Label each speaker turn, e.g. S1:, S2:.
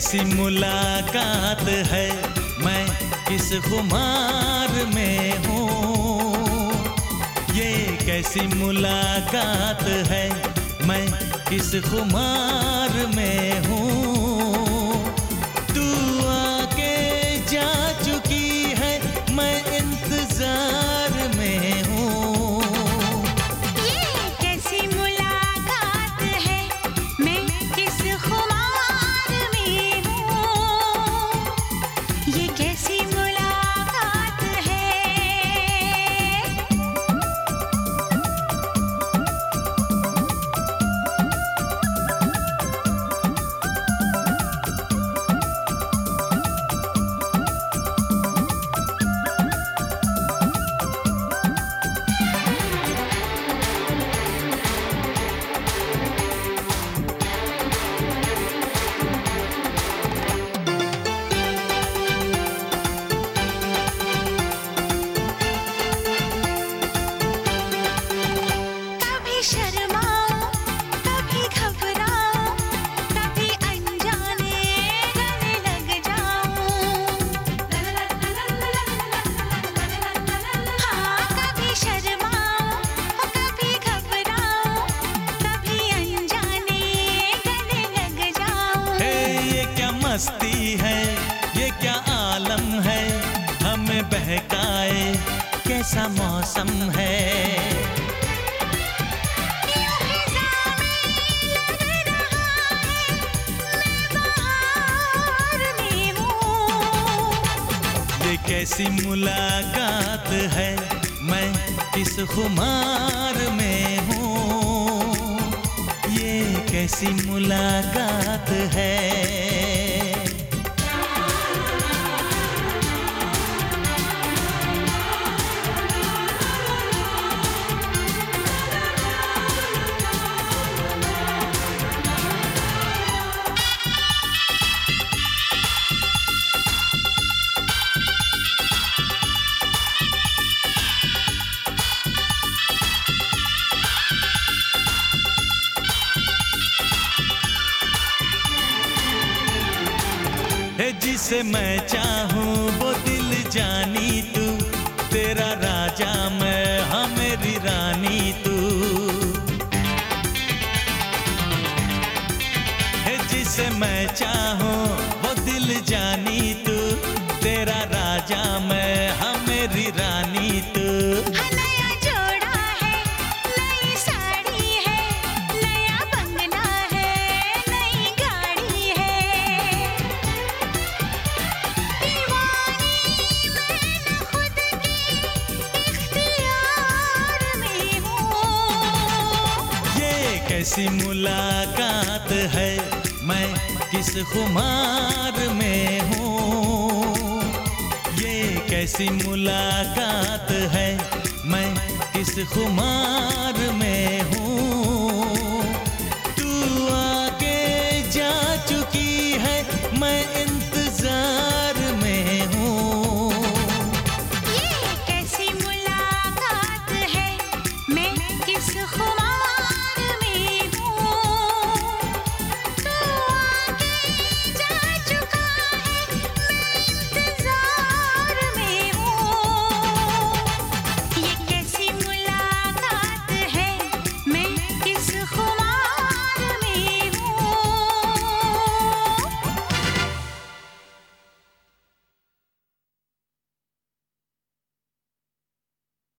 S1: कैसी मुलाकात है, मैं किस खुमार में हूँ? ये कैसी मुलाकात है, मैं किस खुमार में हूँ मस्ती है, ये क्या आलम है? हमें बहकाए, कैसा मौसम है?
S2: यूँ
S1: कैसी मुलाकात है, मैं किस खुमार में हूँ? ये कैसी मुलाकात जिसे मैं चाहूँ, वो दिल जानी तू। तेरा राजा मैं हाँ मेरी रानी तू। जिसे मैं चाहूँ, वो दिल जानी तू। तेरा राजा मैं कैसी मुलाकात
S2: है? मैं किस खुमार में हूँ? ये कैसी मुलाकात है? मैं किस खुमार में हूँ?
S1: तू आके जा चुकी है, मैं इंतज़ार में हूँ। ये कैसी मुलाकात है? मैं किस खुमार